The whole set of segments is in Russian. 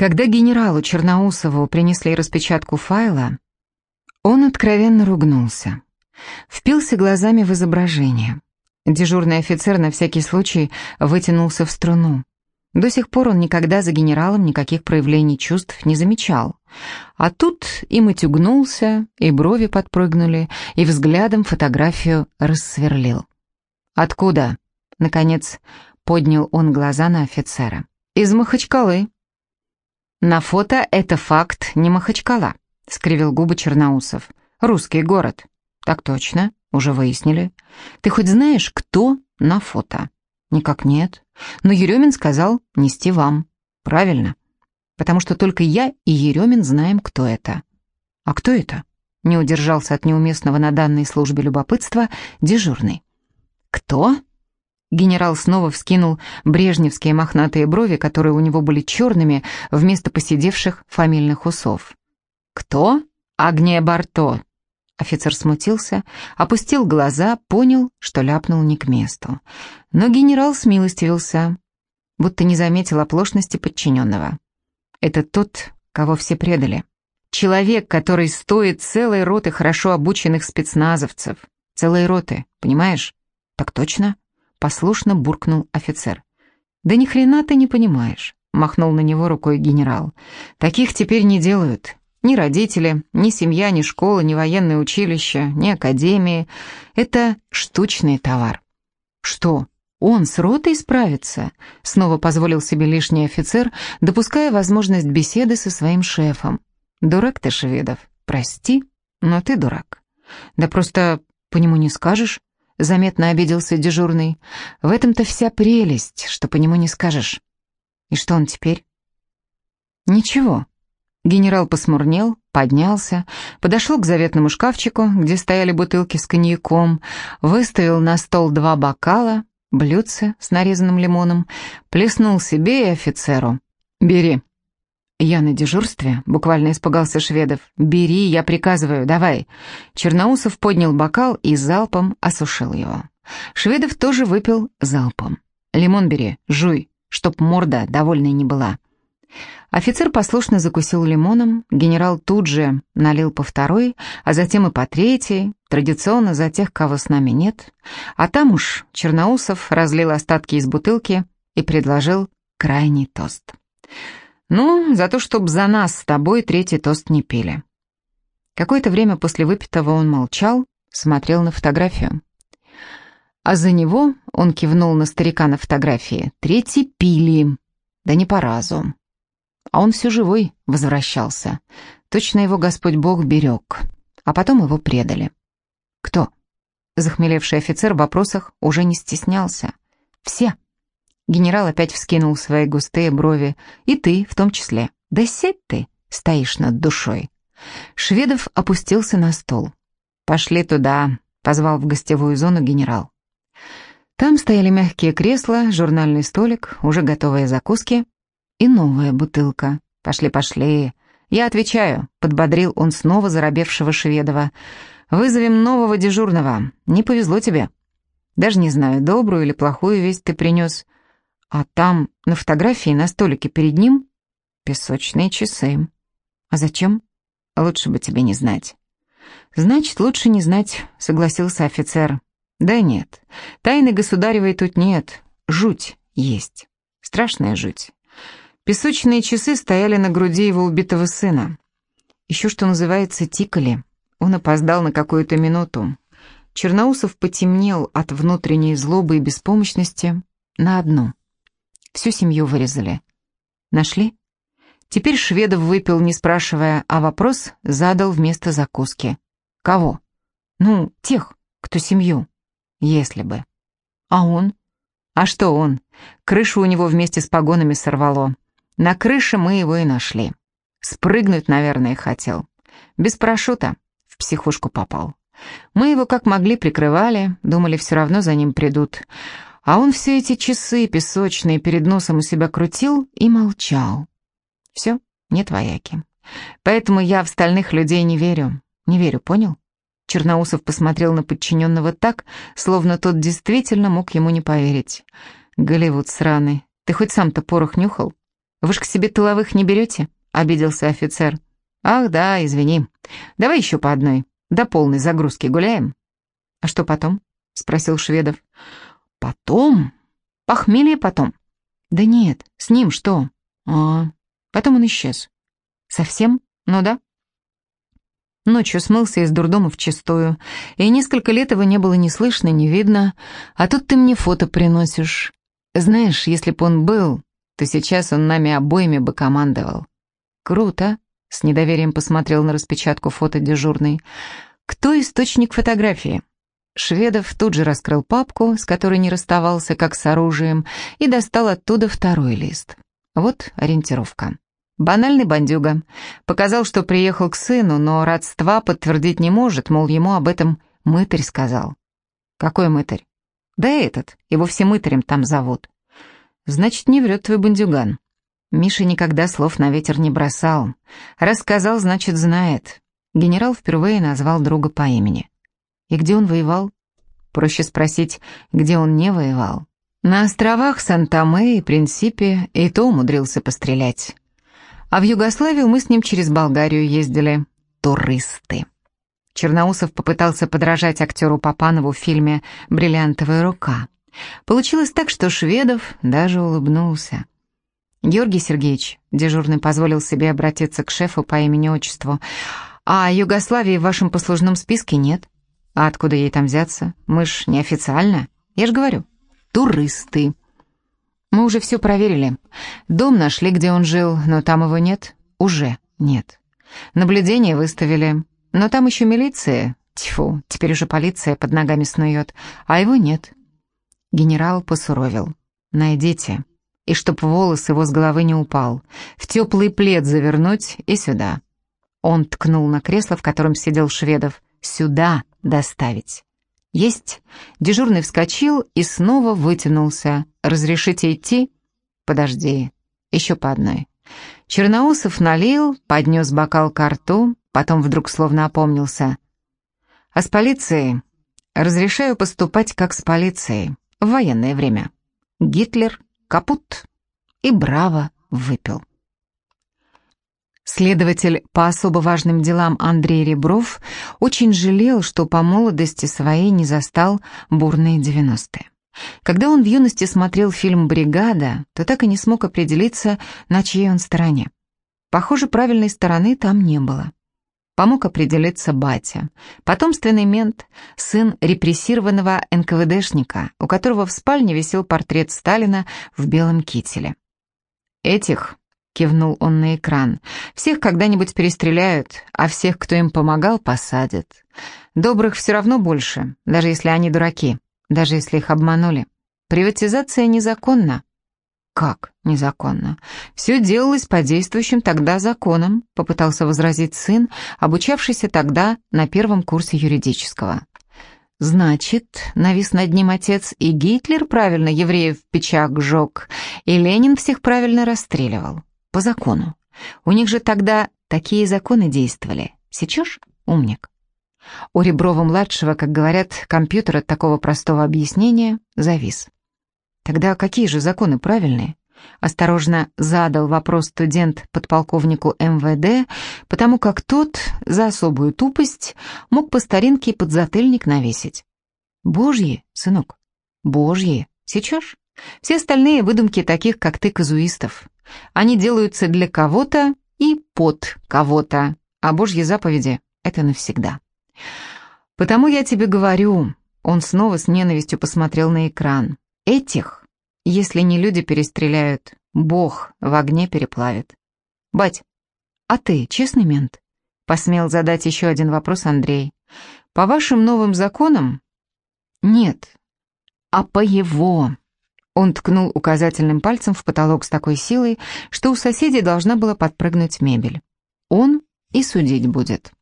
Когда генералу Черноусову принесли распечатку файла, он откровенно ругнулся. Впился глазами в изображение. Дежурный офицер на всякий случай вытянулся в струну. До сих пор он никогда за генералом никаких проявлений чувств не замечал. А тут и матюгнулся, и брови подпрыгнули, и взглядом фотографию рассверлил. «Откуда?» — наконец поднял он глаза на офицера. «Из Махачкалы». «На фото это факт, не Махачкала», — скривил губы Черноусов. «Русский город». «Так точно, уже выяснили. Ты хоть знаешь, кто на фото?» «Никак нет. Но Еремин сказал нести вам. Правильно. Потому что только я и Еремин знаем, кто это». «А кто это?» Не удержался от неуместного на данной службе любопытства дежурный. «Кто?» Генерал снова вскинул брежневские мохнатые брови, которые у него были черными вместо посидевших фамильных усов. «Кто? Агния Барто!» Офицер смутился, опустил глаза, понял, что ляпнул не к месту. Но генерал смилостивился, будто не заметил оплошности подчиненного. Это тот, кого все предали. Человек, который стоит целой роты хорошо обученных спецназовцев. Целой роты, понимаешь? Так точно? Послушно буркнул офицер. Да ни хрена ты не понимаешь, махнул на него рукой генерал. Таких теперь не делают. Ни родители, ни семья, ни школа, ни военное училище, ни академии. Это штучный товар. Что, он с ротой справится? Снова позволил себе лишний офицер, допуская возможность беседы со своим шефом. Дурак ты, Шведов, прости, но ты дурак. Да просто по нему не скажешь, заметно обиделся дежурный. В этом-то вся прелесть, что по нему не скажешь. И что он теперь? Ничего. Генерал посмурнел, поднялся, подошел к заветному шкафчику, где стояли бутылки с коньяком, выставил на стол два бокала, блюдце с нарезанным лимоном, плеснул себе и офицеру. «Бери». Я на дежурстве, буквально испугался Шведов. «Бери, я приказываю, давай». Черноусов поднял бокал и залпом осушил его. Шведов тоже выпил залпом. «Лимон бери, жуй, чтоб морда довольной не была». Офицер послушно закусил лимоном, генерал тут же налил по второй, а затем и по третьей, традиционно за тех, кого с нами нет. А там уж Черноусов разлил остатки из бутылки и предложил крайний тост. «Ну, за то, чтоб за нас с тобой третий тост не пили». Какое-то время после выпитого он молчал, смотрел на фотографию. А за него, он кивнул на старика на фотографии, третий пили, да не по разу. А он все живой возвращался. Точно его Господь Бог берег. А потом его предали. Кто? Захмелевший офицер в вопросах уже не стеснялся. Все. Генерал опять вскинул свои густые брови. И ты в том числе. Да сядь ты, стоишь над душой. Шведов опустился на стол. «Пошли туда», — позвал в гостевую зону генерал. Там стояли мягкие кресла, журнальный столик, уже готовые закуски и новая бутылка. «Пошли, пошли!» «Я отвечаю», — подбодрил он снова заробевшего Шведова. «Вызовем нового дежурного. Не повезло тебе. Даже не знаю, добрую или плохую весть ты принес. А там, на фотографии, на столике перед ним, песочные часы. А зачем? Лучше бы тебе не знать». «Значит, лучше не знать», — согласился офицер. «Да нет, тайны государевой тут нет. Жуть есть. Страшная жуть. Песочные часы стояли на груди его убитого сына. Еще, что называется, тикали. Он опоздал на какую-то минуту. Черноусов потемнел от внутренней злобы и беспомощности на одну. Всю семью вырезали. Нашли? Теперь Шведов выпил, не спрашивая, а вопрос задал вместо закуски. Кого? Ну, тех, кто семью. Если бы. А он? А что он? Крышу у него вместе с погонами сорвало. На крыше мы его и нашли. Спрыгнуть, наверное, хотел. Без парашюта в психушку попал. Мы его как могли прикрывали, думали, все равно за ним придут. А он все эти часы песочные перед носом у себя крутил и молчал. Все, нет вояки. Поэтому я в стальных людей не верю. Не верю, понял? Черноусов посмотрел на подчиненного так, словно тот действительно мог ему не поверить. Голливуд сраный. Ты хоть сам-то порох нюхал? Вы ж к себе тыловых не берете?» — обиделся офицер. «Ах, да, извини. Давай еще по одной. До полной загрузки гуляем». «А что потом?» — спросил Шведов. «Потом? Похмелье потом?» «Да нет, с ним что?» «А, потом он исчез». «Совсем? Ну да». Ночью смылся из дурдома вчистую, и несколько лет его не было ни слышно, ни видно, а тут ты мне фото приносишь. Знаешь, если б он был, то сейчас он нами обоими бы командовал. Круто, с недоверием посмотрел на распечатку фото дежурный. Кто источник фотографии? Шведов тут же раскрыл папку, с которой не расставался, как с оружием, и достал оттуда второй лист. Вот ориентировка. Банальный бандюга. Показал, что приехал к сыну, но родства подтвердить не может, мол, ему об этом мытарь сказал. Какой мытарь? Да этот, его все мытарем там зовут. Значит, не врет твой бандюган. Миша никогда слов на ветер не бросал. Рассказал, значит, знает. Генерал впервые назвал друга по имени. И где он воевал? Проще спросить, где он не воевал. На островах Сан-Томе и Принципе и то умудрился пострелять. А в Югославию мы с ним через Болгарию ездили. Туристы. Черноусов попытался подражать актеру Папанову в фильме «Бриллиантовая рука». Получилось так, что Шведов даже улыбнулся. «Георгий Сергеевич», — дежурный позволил себе обратиться к шефу по имени-отчеству, «а Югославии в вашем послужном списке нет. А откуда ей там взяться? Мы ж неофициально. Я ж говорю, туристы». «Мы уже все проверили. Дом нашли, где он жил, но там его нет. Уже нет. Наблюдение выставили. Но там еще милиция, тьфу, теперь уже полиция под ногами снует, а его нет. Генерал посуровил. Найдите. И чтоб волос его с головы не упал. В теплый плед завернуть и сюда. Он ткнул на кресло, в котором сидел Шведов. Сюда доставить. Есть. Дежурный вскочил и снова вытянулся. «Разрешите идти?» «Подожди. Еще по одной». Черноусов налил, поднес бокал к рту, Потом вдруг словно опомнился. «А с полицией? Разрешаю поступать как с полицией. В военное время. Гитлер, капут и браво выпил». Следователь по особо важным делам Андрей Ребров очень жалел, что по молодости своей не застал бурные девяностые. Когда он в юности смотрел фильм «Бригада», то так и не смог определиться, на чьей он стороне. Похоже, правильной стороны там не было. Помог определиться батя, потомственный мент, сын репрессированного НКВДшника, у которого в спальне висел портрет Сталина в белом кителе. «Этих», — кивнул он на экран, — «всех когда-нибудь перестреляют, а всех, кто им помогал, посадят. Добрых все равно больше, даже если они дураки, даже если их обманули. Приватизация незаконна, «Как незаконно? Все делалось по действующим тогда законам», попытался возразить сын, обучавшийся тогда на первом курсе юридического. «Значит, навис над ним отец, и Гитлер правильно евреев в печах жег, и Ленин всех правильно расстреливал. По закону. У них же тогда такие законы действовали. Сечешь, умник?» У Реброва-младшего, как говорят, компьютер от такого простого объяснения завис. Тогда какие же законы правильные? Осторожно задал вопрос студент подполковнику МВД, потому как тот за особую тупость мог по старинке подзатыльник навесить. «Божьи, сынок, божьи, сейчас. Все остальные выдумки таких, как ты, казуистов. Они делаются для кого-то и под кого-то, а божьи заповеди — это навсегда. Потому я тебе говорю...» Он снова с ненавистью посмотрел на экран. Этих, если не люди перестреляют, Бог в огне переплавит. Бать, а ты честный мент? Посмел задать еще один вопрос Андрей. По вашим новым законам? Нет, а по его. Он ткнул указательным пальцем в потолок с такой силой, что у соседей должна была подпрыгнуть мебель. Он и судить будет.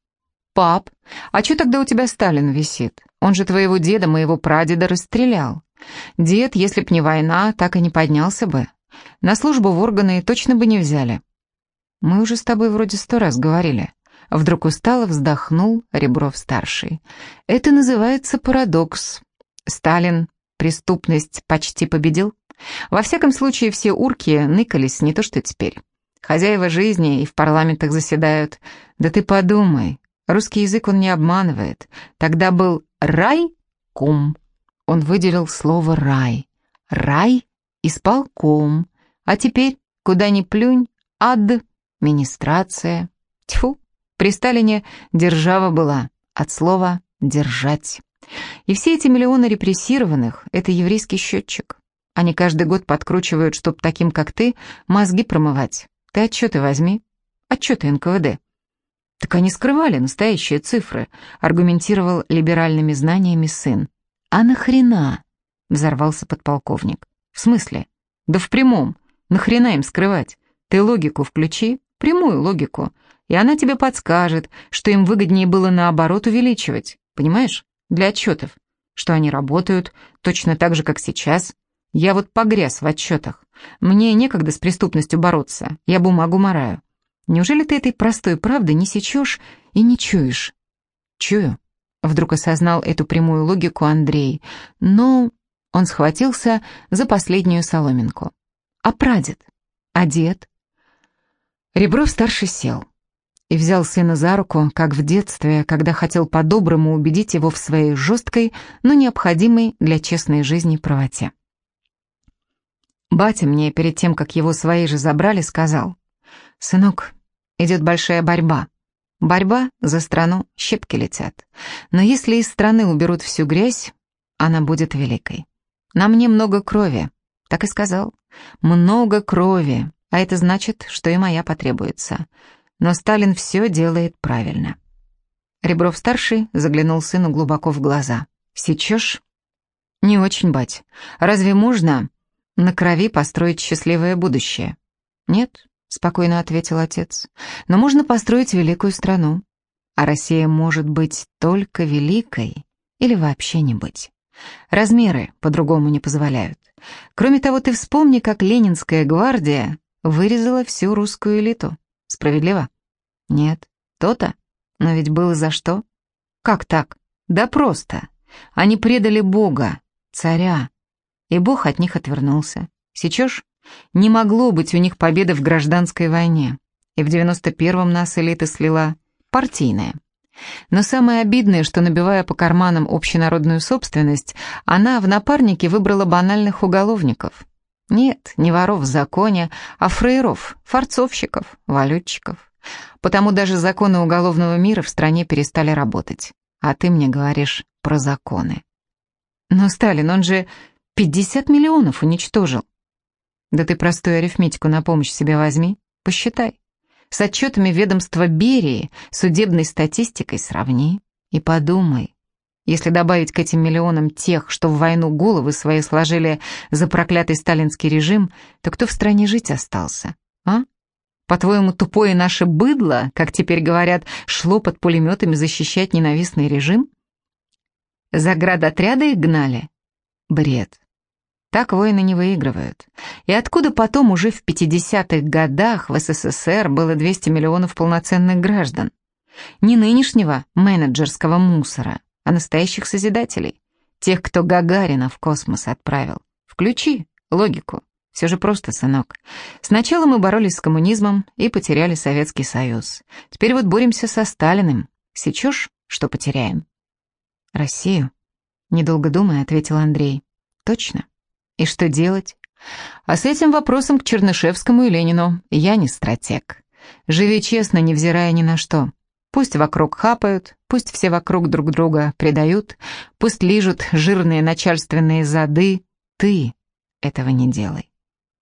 «Пап, а что тогда у тебя Сталин висит? Он же твоего деда, моего прадеда, расстрелял. Дед, если б не война, так и не поднялся бы. На службу в органы точно бы не взяли. Мы уже с тобой вроде сто раз говорили. Вдруг устало вздохнул Ребров-старший. Это называется парадокс. Сталин преступность почти победил, Во всяком случае, все урки ныкались не то что теперь. Хозяева жизни и в парламентах заседают. Да ты подумай, русский язык он не обманывает. Тогда был рай-кум. Он выделил слово «рай». Рай — исполком. А теперь, куда ни плюнь, администрация. Тьфу, при Сталине держава была, от слова «держать». И все эти миллионы репрессированных — это еврейский счетчик. Они каждый год подкручивают, чтоб таким, как ты, мозги промывать. Ты отчеты возьми. Отчеты НКВД. Так они скрывали настоящие цифры, аргументировал либеральными знаниями сын. А нахрена? Взорвался подполковник. В смысле? Да в прямом. Нахрена им скрывать? Ты логику включи, прямую логику, и она тебе подскажет, что им выгоднее было наоборот увеличивать. Понимаешь? Для отчетов. Что они работают точно так же, как сейчас. Я вот погряз в отчетах. Мне некогда с преступностью бороться, я бумагу мораю. Неужели ты этой простой правды не сечешь и не чуешь? Чую. Вдруг осознал эту прямую логику Андрей, но он схватился за последнюю соломинку. А прадед? А дед? Ребров-старший сел и взял сына за руку, как в детстве, когда хотел по-доброму убедить его в своей жесткой, но необходимой для честной жизни правоте. Батя мне перед тем, как его свои же забрали, сказал, «Сынок, идет большая борьба. Борьба за страну, щепки летят. Но если из страны уберут всю грязь, она будет великой. На мне много крови». Так и сказал. «Много крови, а это значит, что и моя потребуется. Но Сталин все делает правильно». Ребров-старший заглянул сыну глубоко в глаза. «Сечешь?» «Не очень, бать. Разве можно на крови построить счастливое будущее?» «Нет», — спокойно ответил отец, — «но можно построить великую страну. А Россия может быть только великой или вообще не быть. Размеры по-другому не позволяют. Кроме того, ты вспомни, как Ленинская гвардия вырезала всю русскую элиту. Справедливо? Нет. То-то. Но ведь было за что? Как так? Да просто. Они предали Бога, царя, и Бог от них отвернулся. Сечешь? Не могло быть у них победы в гражданской войне. И в 91-м нас элита слила партийная. Но самое обидное, что, набивая по карманам общенародную собственность, она в напарнике выбрала банальных уголовников. Нет, не воров в законе, а фрейров, форцовщиков, валютчиков. Потому даже законы уголовного мира в стране перестали работать. А ты мне говоришь про законы. Но Сталин, он же 50 миллионов уничтожил. Да ты простую арифметику на помощь себе возьми, посчитай. С отчетами ведомства Берии, судебной статистикой сравни и подумай. Если добавить к этим миллионам тех, что в войну головы свои сложили за проклятый сталинский режим, то кто в стране жить остался, а? По-твоему, тупое наше быдло, как теперь говорят, шло под пулеметами защищать ненавистный режим? Заградотряды их гнали? Бред. Так войны не выигрывают. И откуда потом уже в 50-х годах в СССР было 200 миллионов полноценных граждан? Не нынешнего менеджерского мусора, а настоящих созидателей. Тех, кто Гагарина в космос отправил. Включи логику. Все же просто, сынок. Сначала мы боролись с коммунизмом и потеряли Советский Союз. Теперь вот боремся со Сталиным. Сечешь, что потеряем? Россию? Недолго думая, ответил Андрей. Точно. И что делать? А с этим вопросом к Чернышевскому и Ленину я не стратег. Живи честно, невзирая ни на что. Пусть вокруг хапают, пусть все вокруг друг друга предают, пусть лижут жирные начальственные зады. Ты этого не делай.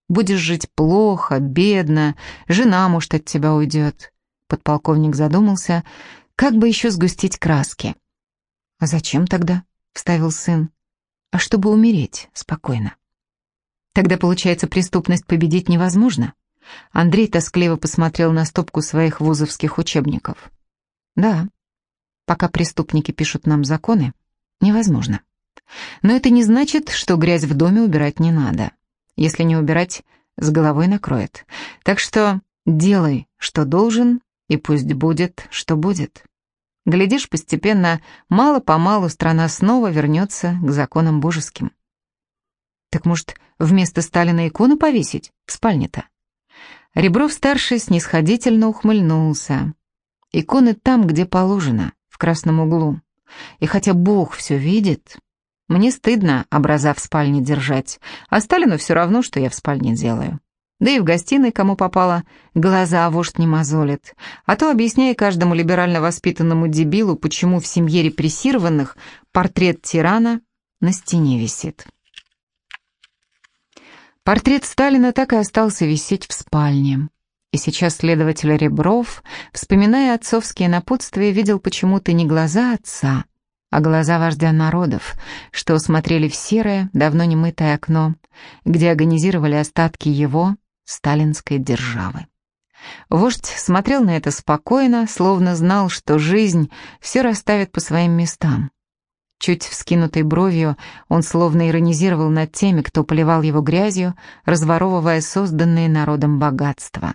Будешь жить плохо, бедно, жена, может, от тебя уйдет. Подполковник задумался, как бы еще сгустить краски. «А зачем тогда?» — вставил сын. «А чтобы умереть спокойно». Тогда, получается, преступность победить невозможно? Андрей тоскливо посмотрел на стопку своих вузовских учебников. Да, пока преступники пишут нам законы, невозможно. Но это не значит, что грязь в доме убирать не надо. Если не убирать, с головой накроет. Так что делай, что должен, и пусть будет, что будет. Глядишь, постепенно, мало-помалу страна снова вернется к законам божеским. Так может, вместо Сталина икону повесить в спальне-то? Ребров-старший снисходительно ухмыльнулся. Иконы там, где положено, в красном углу. И хотя Бог все видит, мне стыдно образа в спальне держать, а Сталину все равно, что я в спальне делаю. Да и в гостиной, кому попало, глаза вождь не мозолит. А то объясняй каждому либерально воспитанному дебилу, почему в семье репрессированных портрет тирана на стене висит. Портрет Сталина так и остался висеть в спальне. И сейчас следователь Ребров, вспоминая отцовские напутствия, видел почему-то не глаза отца, а глаза вождя народов, что смотрели в серое, давно немытое окно, где агонизировали остатки его, сталинской державы. Вождь смотрел на это спокойно, словно знал, что жизнь все расставит по своим местам. Чуть вскинутой бровью он словно иронизировал над теми, кто поливал его грязью, разворовывая созданные народом богатства.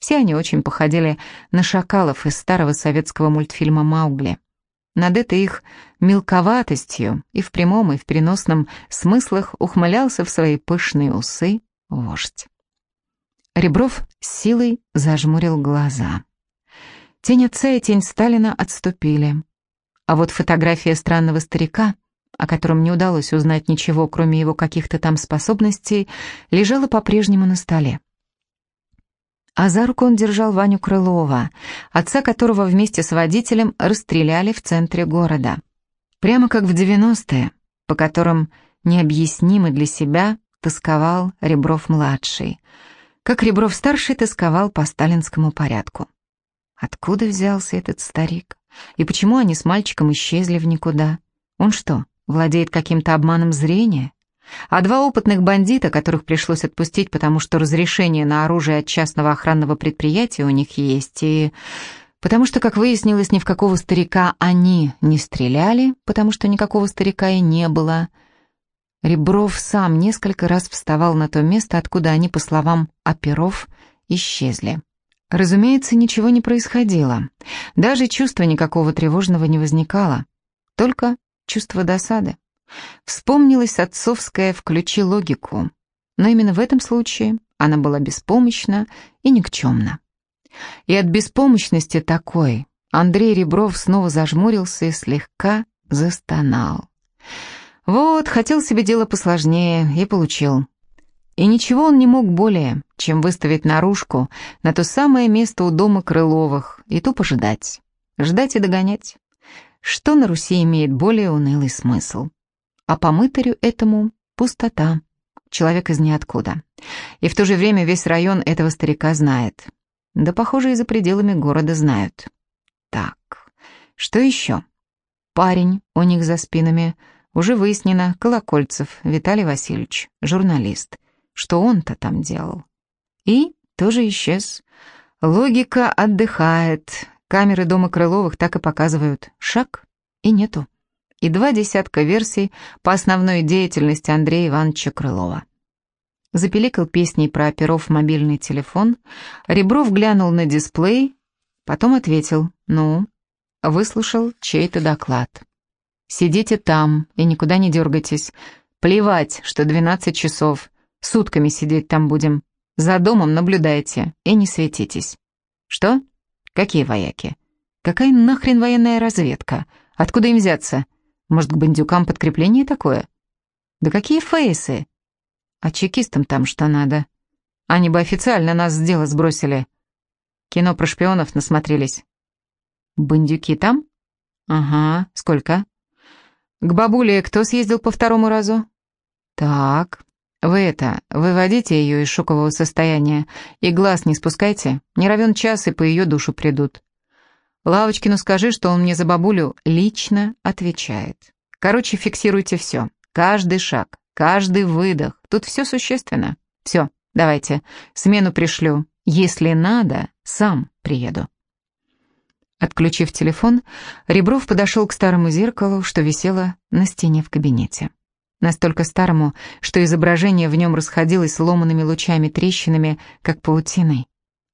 Все они очень походили на шакалов из старого советского мультфильма «Маугли». Над этой их мелковатостью и в прямом, и в переносном смыслах ухмылялся в свои пышные усы вождь. Ребров силой зажмурил глаза. Тень отца и тень Сталина отступили. А вот фотография странного старика, о котором не удалось узнать ничего, кроме его каких-то там способностей, лежала по-прежнему на столе. А за руку он держал Ваню Крылова, отца которого вместе с водителем расстреляли в центре города. Прямо как в 90-е, по которым необъяснимо для себя тосковал Ребров-младший — как Ребров-старший тосковал по сталинскому порядку. Откуда взялся этот старик? И почему они с мальчиком исчезли в никуда? Он что, владеет каким-то обманом зрения? А два опытных бандита, которых пришлось отпустить, потому что разрешение на оружие от частного охранного предприятия у них есть, и потому что, как выяснилось, ни в какого старика они не стреляли, потому что никакого старика и не было – Ребров сам несколько раз вставал на то место, откуда они, по словам оперов, исчезли. Разумеется, ничего не происходило. Даже чувства никакого тревожного не возникало. Только чувство досады. Вспомнилась отцовская «включи логику». Но именно в этом случае она была беспомощна и никчемна. И от беспомощности такой Андрей Ребров снова зажмурился и слегка застонал. Вот, хотел себе дело посложнее и получил. И ничего он не мог более, чем выставить наружку на то самое место у дома Крыловых и тупо ждать. Ждать и догонять. Что на Руси имеет более унылый смысл? А по мытарю этому пустота. Человек из ниоткуда. И в то же время весь район этого старика знает. Да, похоже, и за пределами города знают. Так, что еще? Парень у них за спинами — уже выяснено, Колокольцев Виталий Васильевич, журналист. Что он-то там делал? И тоже исчез. Логика отдыхает. Камеры дома Крыловых так и показывают. Шаг и нету. И два десятка версий по основной деятельности Андрея Ивановича Крылова. Запеликал песней про оперов мобильный телефон. Ребров глянул на дисплей, потом ответил «Ну?» Выслушал чей-то доклад. Сидите там и никуда не дергайтесь. Плевать, что 12 часов. Сутками сидеть там будем. За домом наблюдайте и не светитесь. Что? Какие вояки? Какая нахрен военная разведка? Откуда им взяться? Может, к бандюкам подкрепление такое? Да какие фейсы? А чекистам там что надо? Они бы официально нас с дела сбросили. Кино про шпионов насмотрелись. Бандюки там? Ага, сколько? К бабуле кто съездил по второму разу? Так, вы это, выводите ее из шокового состояния и глаз не спускайте, не равен час и по ее душу придут. Лавочкину скажи, что он мне за бабулю лично отвечает. Короче, фиксируйте все, каждый шаг, каждый выдох, тут все существенно. Все, давайте, смену пришлю, если надо, сам приеду. Отключив телефон, Ребров подошел к старому зеркалу, что висело на стене в кабинете. Настолько старому, что изображение в нем расходилось ломанными лучами-трещинами, как паутиной.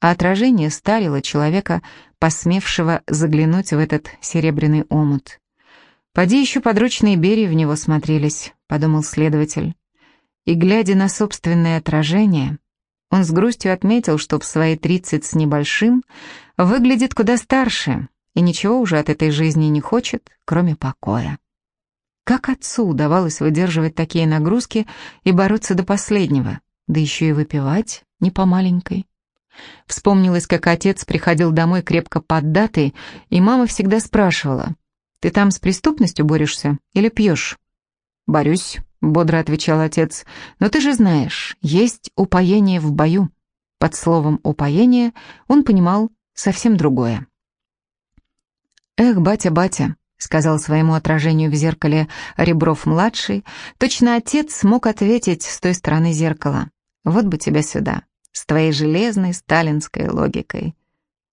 А отражение старило человека, посмевшего заглянуть в этот серебряный омут. «Поди еще подручные Берии в него смотрелись», — подумал следователь. И, глядя на собственное отражение, он с грустью отметил, что в свои тридцать с небольшим выглядит куда старше и ничего уже от этой жизни не хочет, кроме покоя. Как отцу удавалось выдерживать такие нагрузки и бороться до последнего, да еще и выпивать не по маленькой? Вспомнилось, как отец приходил домой крепко поддатый, и мама всегда спрашивала, «Ты там с преступностью борешься или пьешь?» «Борюсь», — бодро отвечал отец, «но ты же знаешь, есть упоение в бою». Под словом «упоение» он понимал совсем другое. «Эх, батя, батя», — сказал своему отражению в зеркале Ребров-младший, точно отец смог ответить с той стороны зеркала. «Вот бы тебя сюда, с твоей железной сталинской логикой.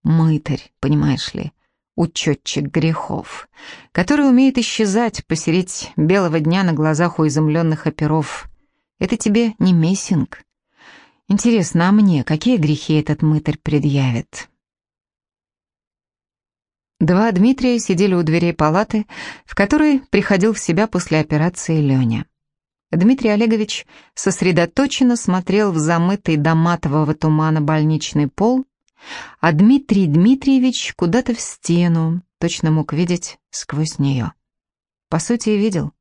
Мытарь, понимаешь ли, учетчик грехов, который умеет исчезать посереть белого дня на глазах у изумленных оперов. Это тебе не мессинг. Интересно, а мне какие грехи этот мытарь предъявит?» Два Дмитрия сидели у дверей палаты, в которой приходил в себя после операции Леня. Дмитрий Олегович сосредоточенно смотрел в замытый до матового тумана больничный пол, а Дмитрий Дмитриевич куда-то в стену, точно мог видеть сквозь нее. По сути, и видел.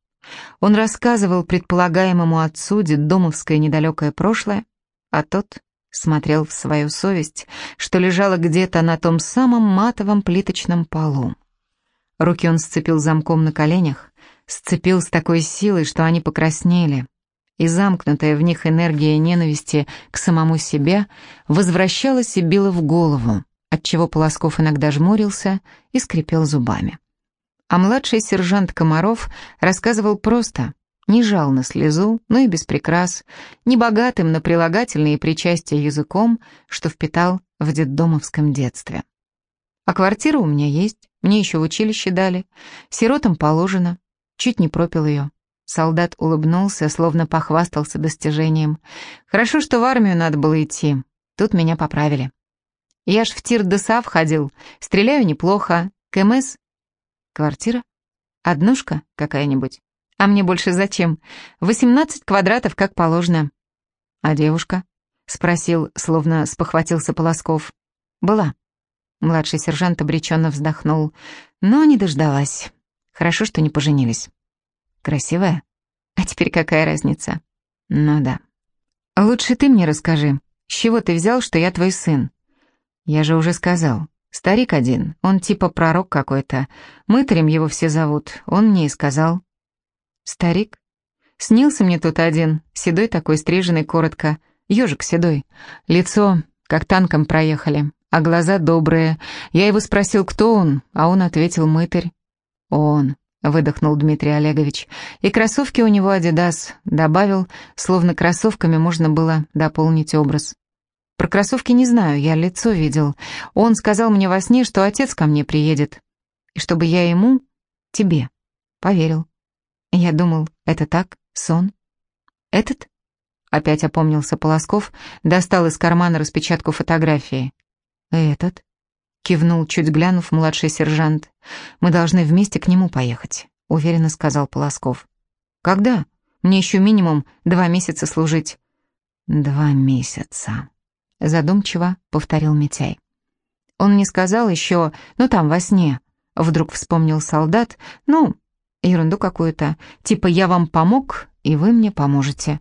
Он рассказывал предполагаемому отцу детдомовское недалекое прошлое, а тот смотрел в свою совесть, что лежала где-то на том самом матовом плиточном полу. Руки он сцепил замком на коленях, сцепил с такой силой, что они покраснели, и замкнутая в них энергия ненависти к самому себе возвращалась и била в голову, отчего Полосков иногда жмурился и скрипел зубами. А младший сержант Комаров рассказывал просто, не жал на слезу, но и без прикрас, не богатым на прилагательные причастия языком, что впитал в детдомовском детстве. А квартира у меня есть, мне еще в училище дали, сиротам положено, Чуть не пропил ее. Солдат улыбнулся, словно похвастался достижением. «Хорошо, что в армию надо было идти. Тут меня поправили. Я ж в тир ДСА входил. Стреляю неплохо. КМС? Квартира? Однушка какая-нибудь? А мне больше зачем? Восемнадцать квадратов, как положено. А девушка?» Спросил, словно спохватился Полосков. «Была». Младший сержант обреченно вздохнул, но не дождалась. Хорошо, что не поженились. Красивая? А теперь какая разница? Ну да. Лучше ты мне расскажи, с чего ты взял, что я твой сын? Я же уже сказал. Старик один, он типа пророк какой-то. Мытарем его все зовут, он мне и сказал. Старик? Снился мне тут один, седой такой, стриженный коротко, ежик седой. Лицо, как танком проехали, а глаза добрые. Я его спросил, кто он, а он ответил мытарь. «Он», — выдохнул Дмитрий Олегович, «и кроссовки у него Адидас», — добавил, словно кроссовками можно было дополнить образ. «Про кроссовки не знаю, я лицо видел. Он сказал мне во сне, что отец ко мне приедет, и чтобы я ему, тебе, поверил. Я думал, это так, сон. Этот?» Опять опомнился Полосков, достал из кармана распечатку фотографии. «Этот?» Кивнул, чуть глянув, младший сержант. «Мы должны вместе к нему поехать», — уверенно сказал Полосков. «Когда? Мне еще минимум два месяца служить». «Два месяца», — задумчиво повторил Митяй. Он не сказал еще, ну там, во сне. Вдруг вспомнил солдат, ну, ерунду какую-то, типа «я вам помог, и вы мне поможете».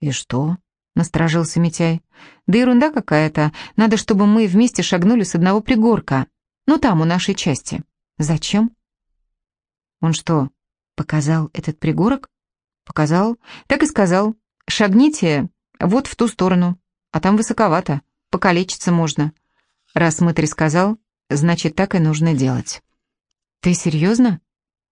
«И что?» — насторожился Митяй. «Да ерунда какая-то. Надо, чтобы мы вместе шагнули с одного пригорка. Ну, там, у нашей части. Зачем?» «Он что, показал этот пригорок?» «Показал. Так и сказал. Шагните вот в ту сторону. А там высоковато. Покалечиться можно. Раз мытарь сказал, значит, так и нужно делать». «Ты серьезно?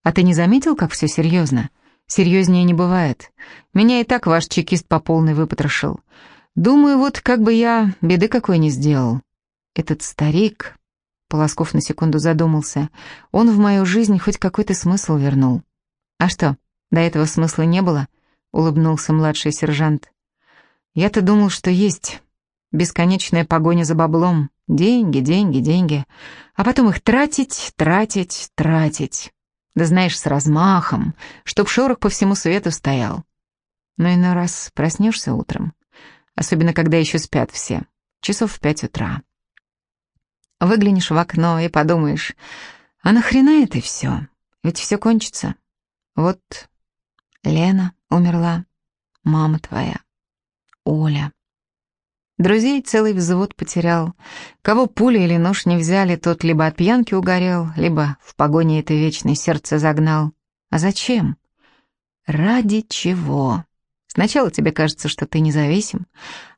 А ты не заметил, как все серьезно?» Серьезнее не бывает. Меня и так ваш чекист по полной выпотрошил. Думаю, вот как бы я беды какой не сделал. Этот старик...» Полосков на секунду задумался. «Он в мою жизнь хоть какой-то смысл вернул». «А что, до этого смысла не было?» — улыбнулся младший сержант. «Я-то думал, что есть. Бесконечная погоня за баблом. Деньги, деньги, деньги. А потом их тратить, тратить, тратить. Да знаешь, с размахом, чтоб шорох по всему свету стоял. Но иной раз проснешься утром, особенно когда еще спят все, часов в пять утра. Выглянешь в окно и подумаешь, а нахрена это все? Ведь все кончится. Вот Лена умерла, мама твоя, Оля. Друзей целый взвод потерял. Кого пули или нож не взяли, тот либо от пьянки угорел, либо в погоне это вечное сердце загнал. А зачем? Ради чего? Сначала тебе кажется, что ты независим,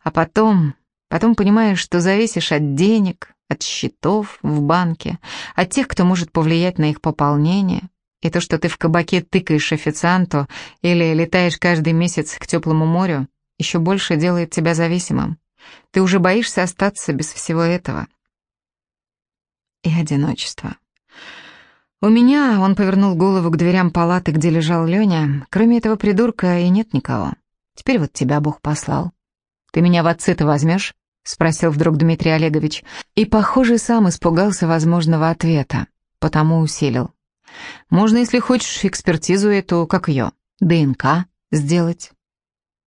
а потом... Потом понимаешь, что зависишь от денег, от счетов в банке, от тех, кто может повлиять на их пополнение. И то, что ты в кабаке тыкаешь официанту или летаешь каждый месяц к теплому морю, еще больше делает тебя зависимым. Ты уже боишься остаться без всего этого. И одиночество. У меня, он повернул голову к дверям палаты, где лежал Леня, кроме этого придурка и нет никого. Теперь вот тебя Бог послал. Ты меня в отцы-то возьмешь? Спросил вдруг Дмитрий Олегович. И, похоже, сам испугался возможного ответа, потому усилил. Можно, если хочешь, экспертизу эту, как ее, ДНК сделать.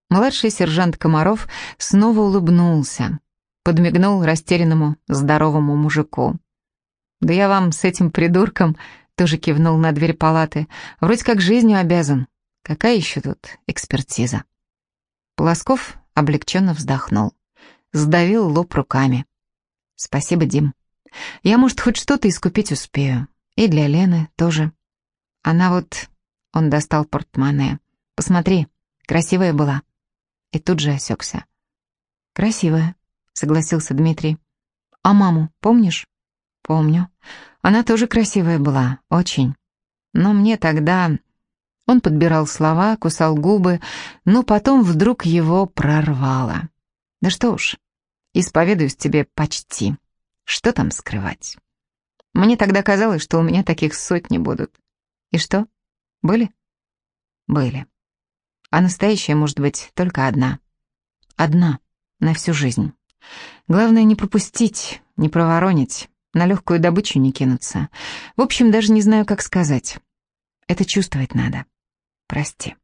Младший сержант Комаров снова улыбнулся, подмигнул растерянному здоровому мужику. «Да я вам с этим придурком...» тоже кивнул на дверь палаты. «Вроде как жизнью обязан. Какая еще тут экспертиза?» Полосков облегченно вздохнул. Сдавил лоб руками. «Спасибо, Дим. Я, может, хоть что-то искупить успею. И для Лены тоже. Она вот...» Он достал портмоне. «Посмотри, красивая была и тут же осекся. «Красивая», — согласился Дмитрий. «А маму помнишь?» «Помню. Она тоже красивая была, очень. Но мне тогда...» Он подбирал слова, кусал губы, но потом вдруг его прорвало. «Да что уж, исповедуюсь тебе почти. Что там скрывать?» Мне тогда казалось, что у меня таких сотни будут. И что? Были? Были а настоящая может быть только одна. Одна на всю жизнь. Главное не пропустить, не проворонить, на легкую добычу не кинуться. В общем, даже не знаю, как сказать. Это чувствовать надо. Прости.